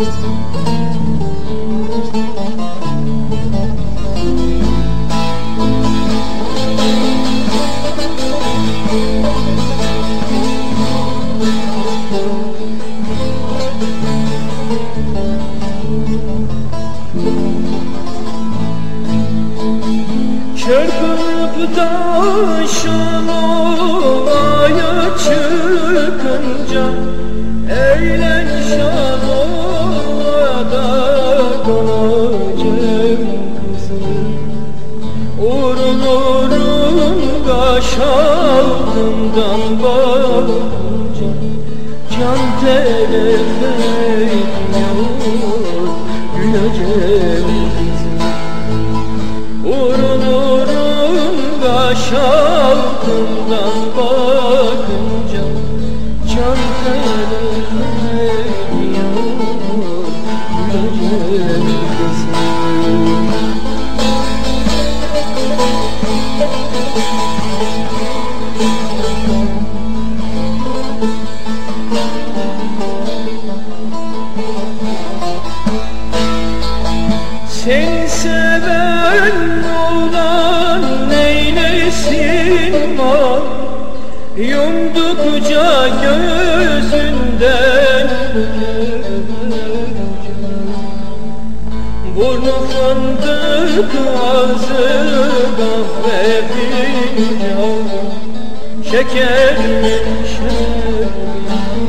Çırpıp taşın olaya çıkınca Eğlen şan kalacağım kızım urun kaş altından bakınca Can telef etmiyor güleceğim. Kızım urun kaş altından bakınca Can telef Sen seven olan neylesin var? Yumdukça gözünden Burnu fındık ağzı kahve fincan Şeker mi şeker. mi